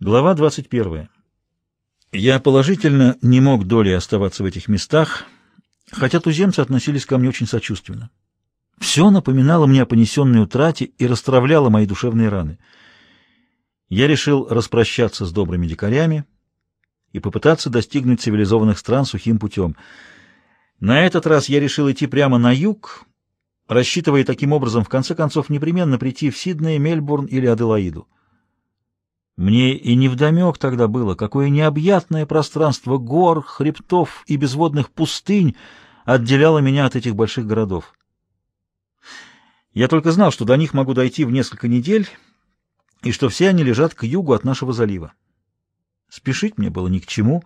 Глава 21. Я положительно не мог долей оставаться в этих местах, хотя туземцы относились ко мне очень сочувственно. Все напоминало мне о понесенной утрате и расстравляло мои душевные раны. Я решил распрощаться с добрыми дикарями и попытаться достигнуть цивилизованных стран сухим путем. На этот раз я решил идти прямо на юг, рассчитывая таким образом в конце концов непременно прийти в Сидней, Мельбурн или Аделаиду. Мне и невдомек тогда было, какое необъятное пространство гор, хребтов и безводных пустынь отделяло меня от этих больших городов. Я только знал, что до них могу дойти в несколько недель, и что все они лежат к югу от нашего залива. Спешить мне было ни к чему,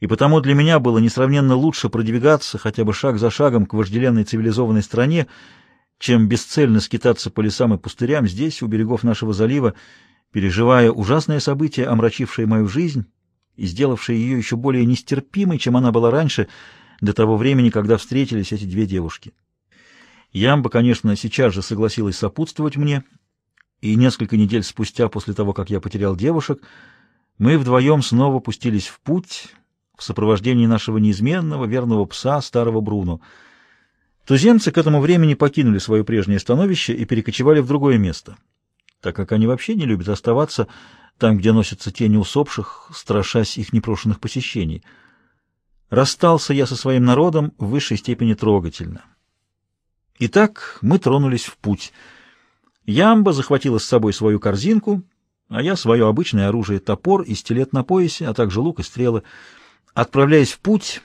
и потому для меня было несравненно лучше продвигаться хотя бы шаг за шагом к вожделенной цивилизованной стране, чем бесцельно скитаться по лесам и пустырям здесь, у берегов нашего залива, переживая ужасное событие, омрачившее мою жизнь и сделавшее ее еще более нестерпимой, чем она была раньше, до того времени, когда встретились эти две девушки. Ямба, конечно, сейчас же согласилась сопутствовать мне, и несколько недель спустя, после того, как я потерял девушек, мы вдвоем снова пустились в путь в сопровождении нашего неизменного верного пса, старого Бруно. Туземцы к этому времени покинули свое прежнее становище и перекочевали в другое место — так как они вообще не любят оставаться там, где носятся тени усопших, страшась их непрошенных посещений. Расстался я со своим народом в высшей степени трогательно. Итак, мы тронулись в путь. Ямба захватила с собой свою корзинку, а я свое обычное оружие — топор и стилет на поясе, а также лук и стрелы. Отправляясь в путь,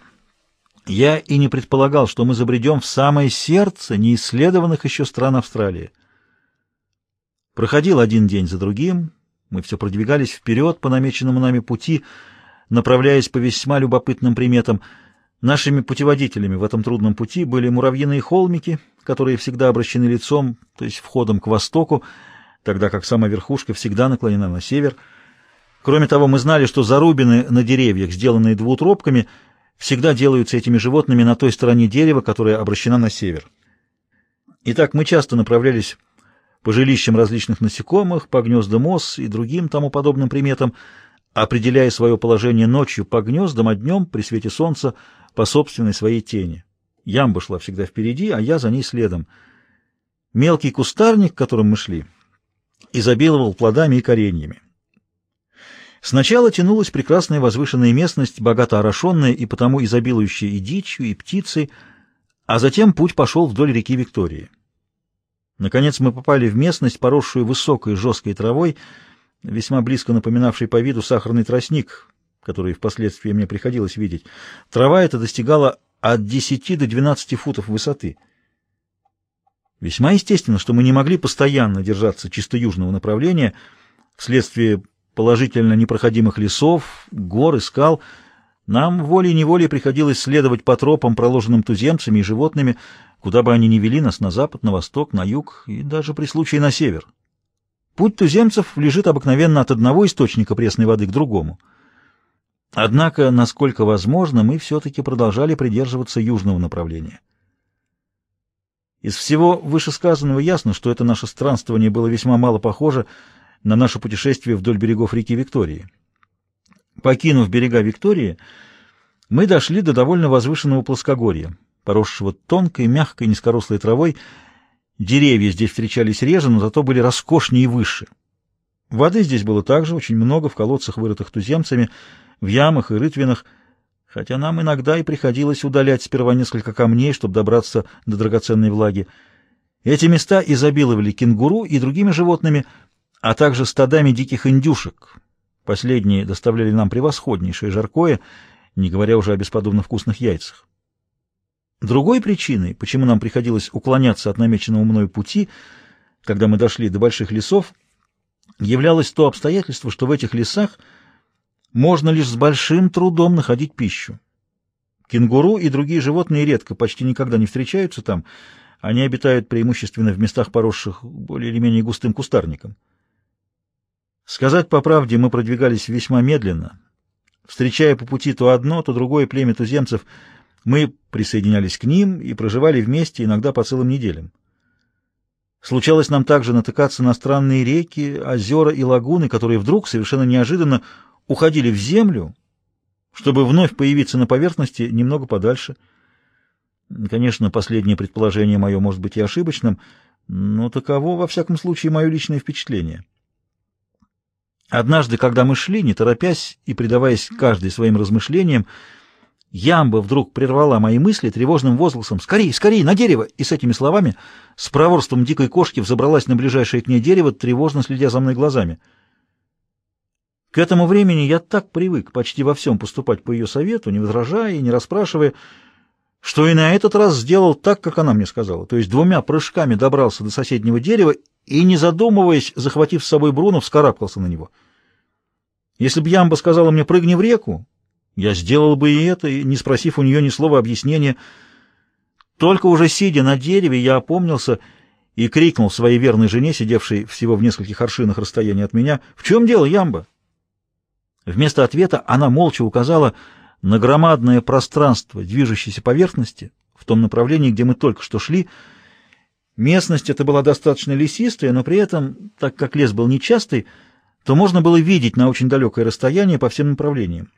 я и не предполагал, что мы забредем в самое сердце неисследованных еще стран Австралии. Проходил один день за другим, мы все продвигались вперед по намеченному нами пути, направляясь по весьма любопытным приметам. Нашими путеводителями в этом трудном пути были муравьиные холмики, которые всегда обращены лицом, то есть входом к востоку, тогда как сама верхушка всегда наклонена на север. Кроме того, мы знали, что зарубины на деревьях, сделанные двутробками, всегда делаются этими животными на той стороне дерева, которая обращена на север. Итак, мы часто направлялись по жилищам различных насекомых, по гнездам ос и другим тому подобным приметам, определяя свое положение ночью по гнездам, а днем при свете солнца по собственной своей тени. Ямба шла всегда впереди, а я за ней следом. Мелкий кустарник, к которым мы шли, изобиловал плодами и кореньями. Сначала тянулась прекрасная возвышенная местность, богато орошенная и потому изобилующая и дичью, и птицей, а затем путь пошел вдоль реки Виктории. Наконец мы попали в местность, поросшую высокой жесткой травой, весьма близко напоминавшей по виду сахарный тростник, который впоследствии мне приходилось видеть. Трава эта достигала от 10 до 12 футов высоты. Весьма естественно, что мы не могли постоянно держаться чисто южного направления вследствие положительно непроходимых лесов, гор и скал. Нам волей-неволей приходилось следовать по тропам, проложенным туземцами и животными, куда бы они ни вели нас, на запад, на восток, на юг и даже при случае на север. Путь туземцев лежит обыкновенно от одного источника пресной воды к другому. Однако, насколько возможно, мы все-таки продолжали придерживаться южного направления. Из всего вышесказанного ясно, что это наше странствование было весьма мало похоже на наше путешествие вдоль берегов реки Виктории. Покинув берега Виктории, мы дошли до довольно возвышенного плоскогорья, поросшего тонкой, мягкой, низкорослой травой. Деревья здесь встречались реже, но зато были роскошнее и выше. Воды здесь было также очень много в колодцах, вырытых туземцами, в ямах и рытвинах, хотя нам иногда и приходилось удалять сперва несколько камней, чтобы добраться до драгоценной влаги. Эти места изобиловали кенгуру и другими животными, а также стадами диких индюшек. Последние доставляли нам превосходнейшее жаркое, не говоря уже о бесподобно вкусных яйцах. Другой причиной, почему нам приходилось уклоняться от намеченного мною пути, когда мы дошли до больших лесов, являлось то обстоятельство, что в этих лесах можно лишь с большим трудом находить пищу. Кенгуру и другие животные редко, почти никогда не встречаются там, они обитают преимущественно в местах, поросших более или менее густым кустарником. Сказать по правде, мы продвигались весьма медленно, встречая по пути то одно, то другое племя туземцев — мы присоединялись к ним и проживали вместе иногда по целым неделям. Случалось нам также натыкаться на странные реки, озера и лагуны, которые вдруг совершенно неожиданно уходили в землю, чтобы вновь появиться на поверхности немного подальше. Конечно, последнее предположение мое может быть и ошибочным, но таково, во всяком случае, мое личное впечатление. Однажды, когда мы шли, не торопясь и предаваясь каждый своим размышлениям, Ямба вдруг прервала мои мысли тревожным возгласом «Скорей, скорей, на дерево!» и с этими словами с проворством дикой кошки взобралась на ближайшее к ней дерево, тревожно следя за мной глазами. К этому времени я так привык почти во всем поступать по ее совету, не возражая и не расспрашивая, что и на этот раз сделал так, как она мне сказала, то есть двумя прыжками добрался до соседнего дерева и, не задумываясь, захватив с собой Бруно, вскарабкался на него. Если бы Ямба сказала мне «прыгни в реку», я сделал бы и это, не спросив у нее ни слова объяснения. Только уже сидя на дереве, я опомнился и крикнул своей верной жене, сидевшей всего в нескольких аршинах расстояния от меня, «В чем дело, Ямба?» Вместо ответа она молча указала на громадное пространство движущейся поверхности в том направлении, где мы только что шли. Местность эта была достаточно лесистая, но при этом, так как лес был нечастый, то можно было видеть на очень далекое расстояние по всем направлениям.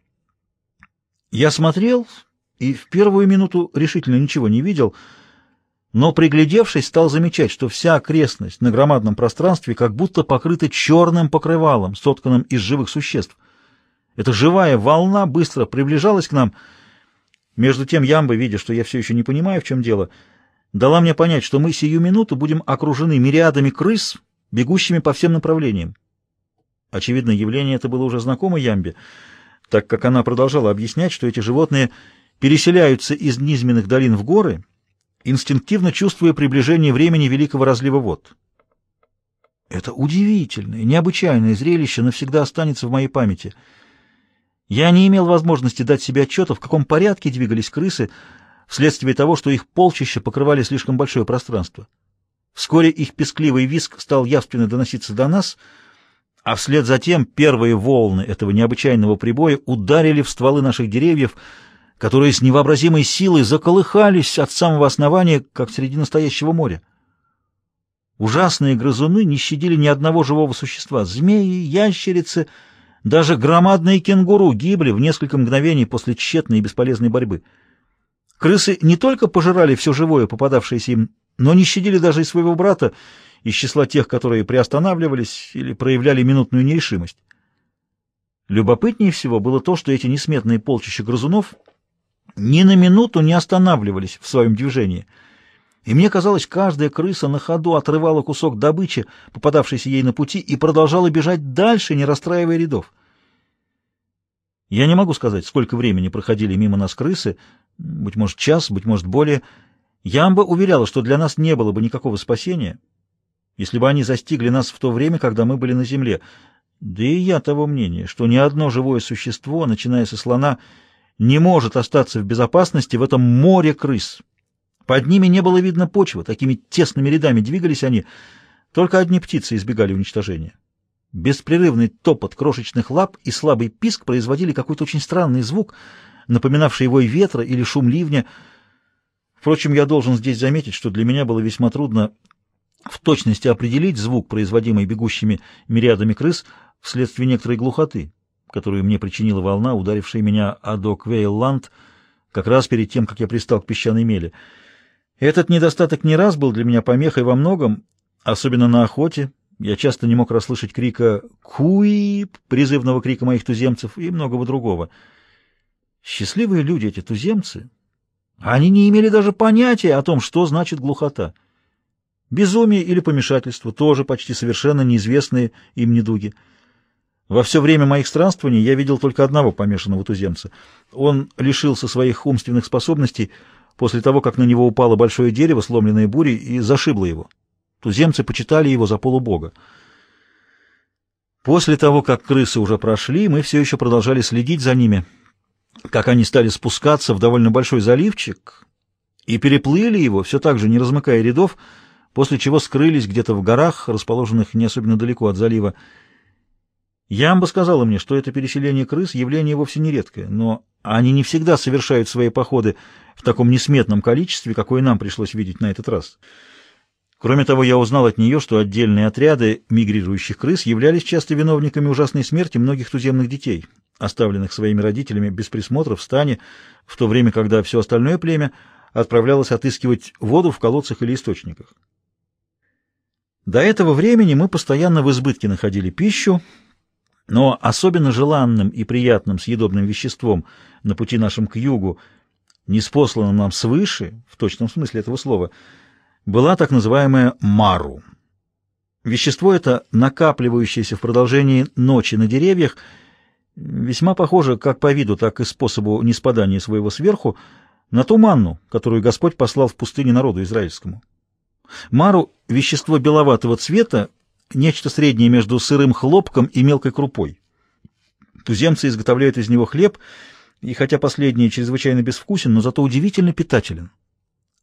Я смотрел и в первую минуту решительно ничего не видел, но, приглядевшись, стал замечать, что вся окрестность на громадном пространстве как будто покрыта черным покрывалом, сотканным из живых существ. Эта живая волна быстро приближалась к нам. Между тем Ямба, видя, что я все еще не понимаю, в чем дело, дала мне понять, что мы сию минуту будем окружены мириадами крыс, бегущими по всем направлениям. Очевидно, явление это было уже знакомо Ямбе, так как она продолжала объяснять, что эти животные переселяются из низменных долин в горы, инстинктивно чувствуя приближение времени великого разлива вод. Это удивительное, необычайное зрелище навсегда останется в моей памяти. Я не имел возможности дать себе отчета, в каком порядке двигались крысы, вследствие того, что их полчища покрывали слишком большое пространство. Вскоре их пескливый виск стал явственно доноситься до нас — а вслед за тем первые волны этого необычайного прибоя ударили в стволы наших деревьев, которые с невообразимой силой заколыхались от самого основания, как среди настоящего моря. Ужасные грызуны не щадили ни одного живого существа. Змеи, ящерицы, даже громадные кенгуру гибли в несколько мгновений после тщетной и бесполезной борьбы. Крысы не только пожирали все живое, попадавшееся им, но не щадили даже и своего брата, из числа тех, которые приостанавливались или проявляли минутную нерешимость. Любопытнее всего было то, что эти несметные полчища грызунов ни на минуту не останавливались в своем движении, и мне казалось, каждая крыса на ходу отрывала кусок добычи, попадавшейся ей на пути, и продолжала бежать дальше, не расстраивая рядов. Я не могу сказать, сколько времени проходили мимо нас крысы, быть может час, быть может более. Ямба уверяла, что для нас не было бы никакого спасения — если бы они застигли нас в то время, когда мы были на земле. Да и я того мнения, что ни одно живое существо, начиная со слона, не может остаться в безопасности в этом море крыс. Под ними не было видно почвы, такими тесными рядами двигались они, только одни птицы избегали уничтожения. Беспрерывный топот крошечных лап и слабый писк производили какой-то очень странный звук, напоминавший вой ветра или шум ливня. Впрочем, я должен здесь заметить, что для меня было весьма трудно в точности определить звук, производимый бегущими мириадами крыс, вследствие некоторой глухоты, которую мне причинила волна, ударившая меня о док как раз перед тем, как я пристал к песчаной мели. Этот недостаток не раз был для меня помехой во многом, особенно на охоте. Я часто не мог расслышать крика «Куи!» призывного крика моих туземцев и многого другого. Счастливые люди эти туземцы. Они не имели даже понятия о том, что значит глухота. Безумие или помешательство — тоже почти совершенно неизвестные им недуги. Во все время моих странствований я видел только одного помешанного туземца. Он лишился своих умственных способностей после того, как на него упало большое дерево, сломленное бурей, и зашибло его. Туземцы почитали его за полубога. После того, как крысы уже прошли, мы все еще продолжали следить за ними, как они стали спускаться в довольно большой заливчик и переплыли его, все так же не размыкая рядов, после чего скрылись где-то в горах, расположенных не особенно далеко от залива. Ямба сказала мне, что это переселение крыс — явление вовсе не редкое, но они не всегда совершают свои походы в таком несметном количестве, какое нам пришлось видеть на этот раз. Кроме того, я узнал от нее, что отдельные отряды мигрирующих крыс являлись часто виновниками ужасной смерти многих туземных детей, оставленных своими родителями без присмотра в стане, в то время, когда все остальное племя отправлялось отыскивать воду в колодцах или источниках. До этого времени мы постоянно в избытке находили пищу, но особенно желанным и приятным съедобным веществом на пути нашим к югу, неспосланным нам свыше, в точном смысле этого слова, была так называемая мару. Вещество это, накапливающееся в продолжении ночи на деревьях, весьма похоже как по виду, так и способу неспадания своего сверху, на ту манну, которую Господь послал в пустыне народу израильскому. Мару — вещество беловатого цвета, нечто среднее между сырым хлопком и мелкой крупой. Туземцы изготовляют из него хлеб, и хотя последний чрезвычайно безвкусен, но зато удивительно питателен.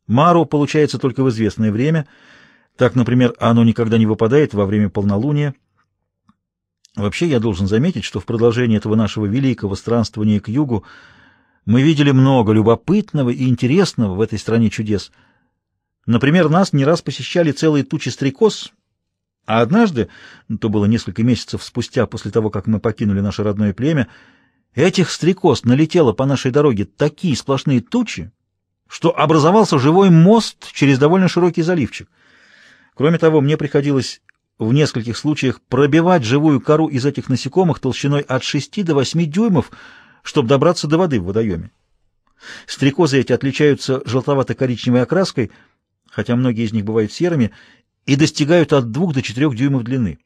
Мару получается только в известное время, так, например, оно никогда не выпадает во время полнолуния. Вообще, я должен заметить, что в продолжении этого нашего великого странствования к югу мы видели много любопытного и интересного в этой стране чудес. Например, нас не раз посещали целые тучи стрекоз, а однажды, то было несколько месяцев спустя после того, как мы покинули наше родное племя, этих стрекоз налетело по нашей дороге такие сплошные тучи, что образовался живой мост через довольно широкий заливчик. Кроме того, мне приходилось в нескольких случаях пробивать живую кору из этих насекомых толщиной от 6 до 8 дюймов, чтобы добраться до воды в водоеме. Стрекозы эти отличаются желтовато-коричневой окраской, хотя многие из них бывают серыми, и достигают от 2 до 4 дюймов длины.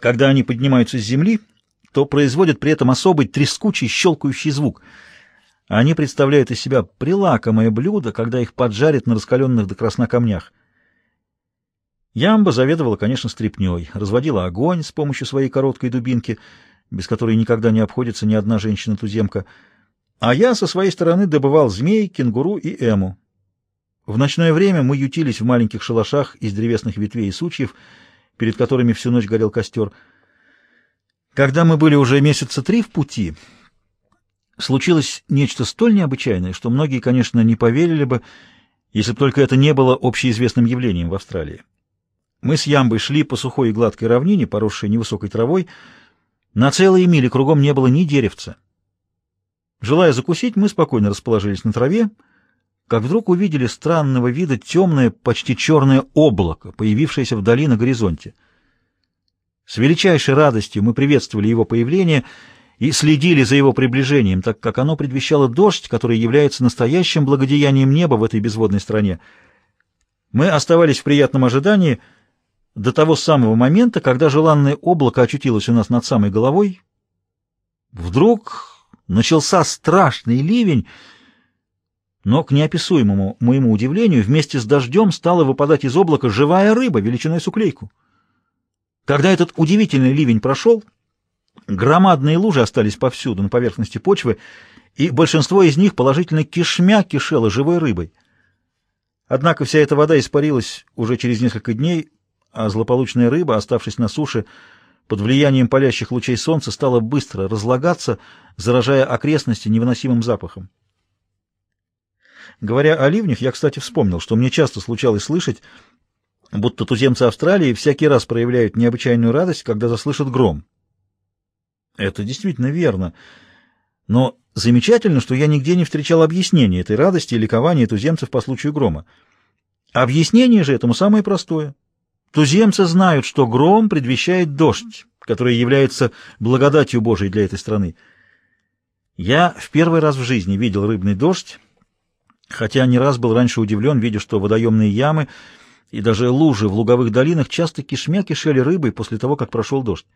Когда они поднимаются с земли, то производят при этом особый трескучий щелкающий звук. Они представляют из себя прилакомое блюдо, когда их поджарят на раскаленных до красна камнях. Ямба заведовала, конечно, стряпнёй, разводила огонь с помощью своей короткой дубинки — без которой никогда не обходится ни одна женщина-туземка, а я со своей стороны добывал змей, кенгуру и эму. В ночное время мы ютились в маленьких шалашах из древесных ветвей и сучьев, перед которыми всю ночь горел костер. Когда мы были уже месяца три в пути, случилось нечто столь необычайное, что многие, конечно, не поверили бы, если бы только это не было общеизвестным явлением в Австралии. Мы с Ямбой шли по сухой и гладкой равнине, поросшей невысокой травой, на целые мили кругом не было ни деревца. Желая закусить, мы спокойно расположились на траве, как вдруг увидели странного вида темное, почти черное облако, появившееся вдали на горизонте. С величайшей радостью мы приветствовали его появление и следили за его приближением, так как оно предвещало дождь, который является настоящим благодеянием неба в этой безводной стране. Мы оставались в приятном ожидании — до того самого момента, когда желанное облако очутилось у нас над самой головой, вдруг начался страшный ливень, но, к неописуемому моему удивлению, вместе с дождем стала выпадать из облака живая рыба величиной с уклейку. Когда этот удивительный ливень прошел, громадные лужи остались повсюду на поверхности почвы, и большинство из них положительно кишмя кишело живой рыбой. Однако вся эта вода испарилась уже через несколько дней, а злополучная рыба, оставшись на суше, под влиянием палящих лучей солнца стала быстро разлагаться, заражая окрестности невыносимым запахом. Говоря о ливнях, я, кстати, вспомнил, что мне часто случалось слышать, будто туземцы Австралии всякий раз проявляют необычайную радость, когда заслышат гром. Это действительно верно, но замечательно, что я нигде не встречал объяснения этой радости и ликования туземцев по случаю грома. Объяснение же этому самое простое. Туземцы знают, что гром предвещает дождь, который является благодатью Божией для этой страны. Я в первый раз в жизни видел рыбный дождь, хотя не раз был раньше удивлен, видя, что водоемные ямы и даже лужи в луговых долинах часто кишмя кишели рыбой после того, как прошел дождь.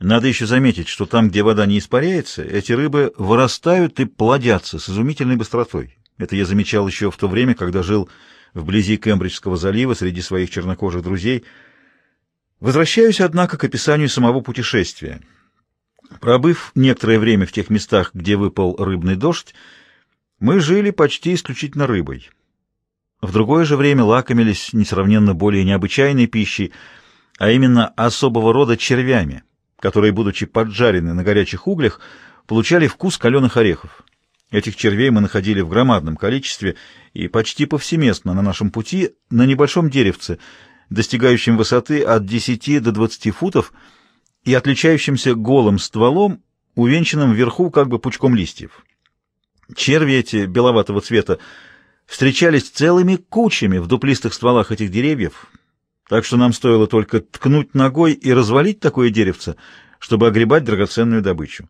Надо еще заметить, что там, где вода не испаряется, эти рыбы вырастают и плодятся с изумительной быстротой. Это я замечал еще в то время, когда жил вблизи Кембриджского залива среди своих чернокожих друзей. Возвращаюсь, однако, к описанию самого путешествия. Пробыв некоторое время в тех местах, где выпал рыбный дождь, мы жили почти исключительно рыбой. В другое же время лакомились несравненно более необычайной пищей, а именно особого рода червями, которые, будучи поджарены на горячих углях, получали вкус каленых орехов. Этих червей мы находили в громадном количестве и почти повсеместно на нашем пути на небольшом деревце, достигающем высоты от 10 до 20 футов и отличающимся голым стволом, увенчанным вверху как бы пучком листьев. Черви эти беловатого цвета встречались целыми кучами в дуплистых стволах этих деревьев, так что нам стоило только ткнуть ногой и развалить такое деревце, чтобы огребать драгоценную добычу.